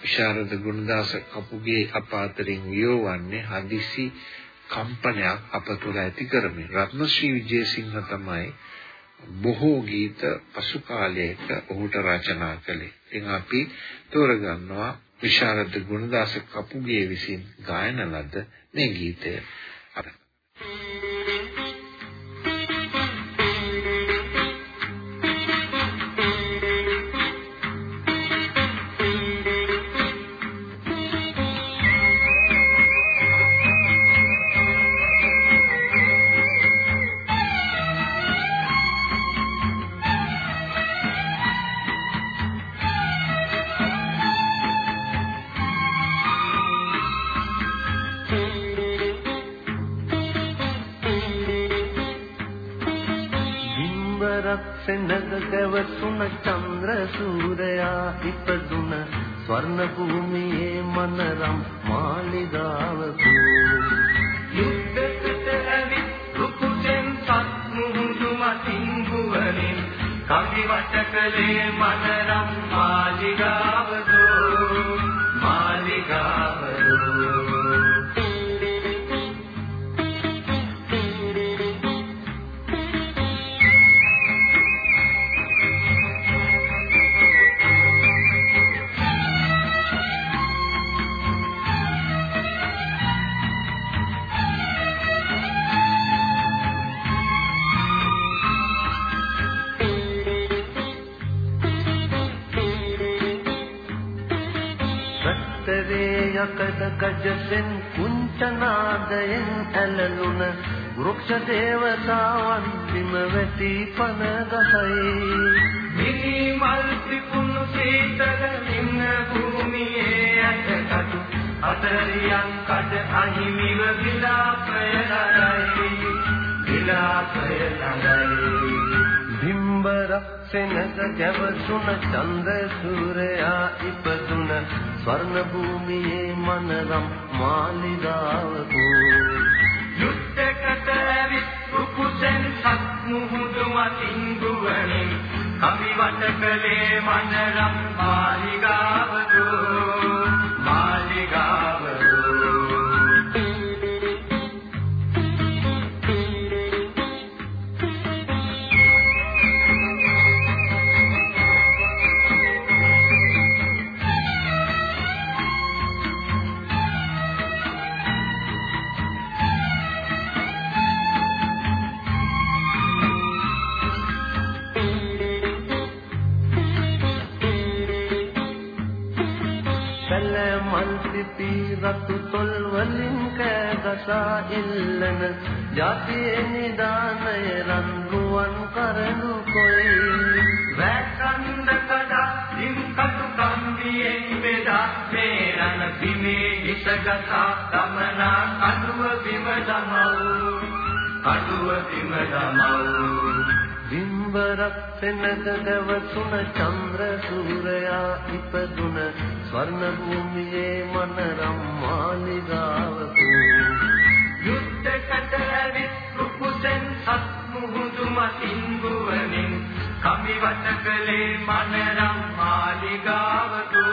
විශාරද ගුණදාස කපුගේ අප අතරින් වියවන්නේ හදිසි කම්පනයක් අප තුළ ඇති කරමින් රත්නශ්‍රී විජේසිංහ තමයි බොහෝ ගීත පසු කාලයක ඔහුට රචනා කළේ. ඉතින් අපි තෝරගන්නවා විශාරද ගුණදාස කපුගේ විසින් ගායන ලද මේ ගීතය. සෙනග ගැවසුන චන්ද්‍ර සූරයා ඉපදුන ස්වර්ණ භූමියේ මනරම් මාලිගාවකු යුද්ධකට ඇවිත් රුකුසෙන් සත් මුහුදු මතින් ගුවනින් කවි වටකලේ මනරම් මාලිගාවකු මාලිගාවකු යකඩ ගජසෙන් කුංචනාදයෙන් ඇලලුන වෘක්ෂ දේවතාවන් බිම වැටි පන ගසයි මිනි මල් ත්‍රිකුණු සීතල ඉන්න භූමියේ ඇටකටු අතරියන් කඩ අහිමිව විලාපය නරයි විලාපය නරයි බිම්බර සෙනග ගැවසුන චන්ද සූරයා ඉපදුන ස්වර්ණ භූමියේ මනරම් මාලිගාවකු. යුද්ධකට ඇවිත් කුකුසෙන් සත් මුහුදු මතින් දුවමින් කවි වට කලේ මනරම් මාලිගාවකු රතු තොල් වලින් කෑගසා ඉල්ලන ජාතියේ නිදානය රන් රුවන් කරනු කොයි. වැකන්ද කඩා දින් කටු කම්බියෙන් බෙදා මේ රණ බිමේ හිසගසා තමනා කඩුව බිම දමව් කඩුව බිම දමව් බිම්බරක් සෙනග දවසුන චන්ද්‍ර සූරයා ඉපදුන ස්වර්ණ භූමියේ මනරම් මාලිගාවකු. යුද්ධකට ඇවිත් කුකුසෙන් සත් මුහුදු මතින් ගුවනින් කවි වට කලේ මනරම් මාලිගාවකු.